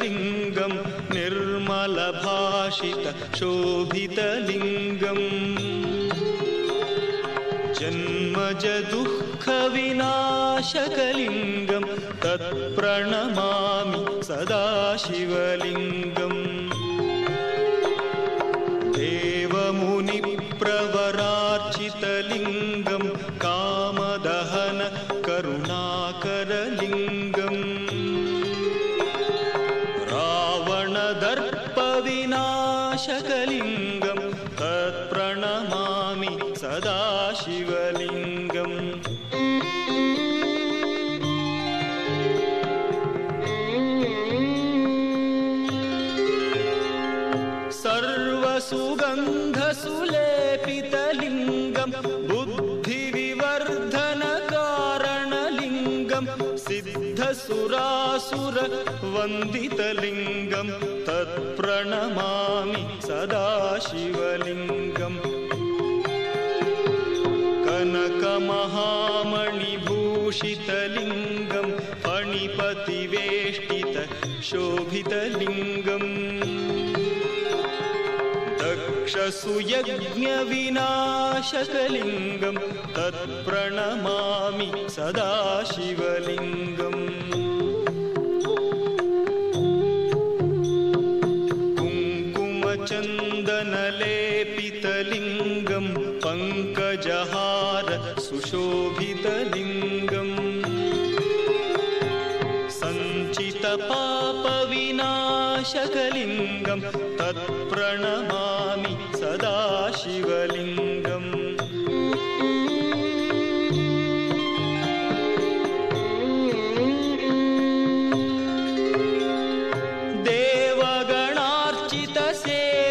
लिङ्गम् निर्मलभाषित शोभितलिङ्गम्। जन्मज दुःखविनाशकलिङ्गम् तत्प्रणमामि सदाशिवलिङ्गम्। देवमुनिप्रवरार्चितलिङ्गम् रावणदर्पविनाशकलिङ्गं तत्प्रणमामि सदा शिवलिङ्गम् सर्वसुगन्धसुलेपितलिङ्गं बुद्धिविवर्धनकारणलिङ्गं सिद्धसुरासुरवन्दितलिङ्गं तत्प्रणमामि सदा शिवलिङ्गम् कनकमहामणिभूषितलिङ्गं फणिपतिवेष्टित शोभितलिङ्गम् दक्षसुयज्ञविनाशकलिङ्गं तत्प्रणमामि सदा शिवलिङ्गम् कुङ्कुमचन्दनलेपितलिङ्गं पङ्कजहार सुशोभितलिङ्गम् सञ्चितपापविनाशकलिङ्गं तत्प्रणमामि सदा शिवलिङ्गम्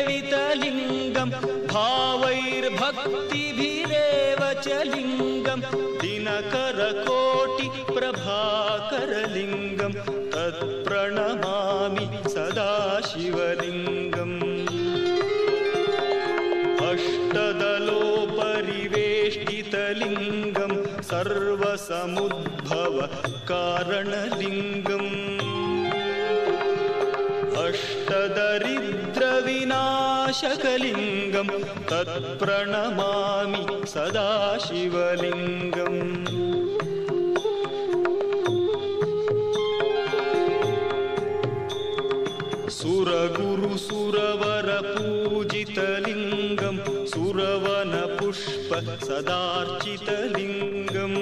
देवगणार्चितसेवितलिङ्गं भावैर्भक्तिभिरेव च लिङ्गं दिनकरकोटिप्रभाकरलिङ्गं तत्प्रणमामि सदा शिवलिङ्गम् अष्टदलोपरिवेष्टितलिङ्गं सर्वसमुद्भव कारणलिङ्गम् अष्टदरिद्रविनाशकलिङ्गं तत्प्रणमामि सदा शिवलिङ्गम् सुरगुरुसुरवरपूजितलिङ्गं सुरवनपुष्प सदार्चितलिङ्गम्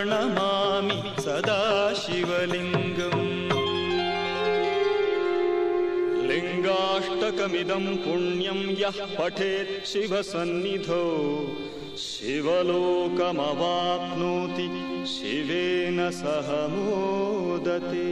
तत्प्रणमामि सदा शिवलिङ्गम् लिङ्गाष्टकमिदं पुण्यं यः पठेत् शिवसन्निधौ शिवलोकमवाप्नोति शिवेन सह मोदते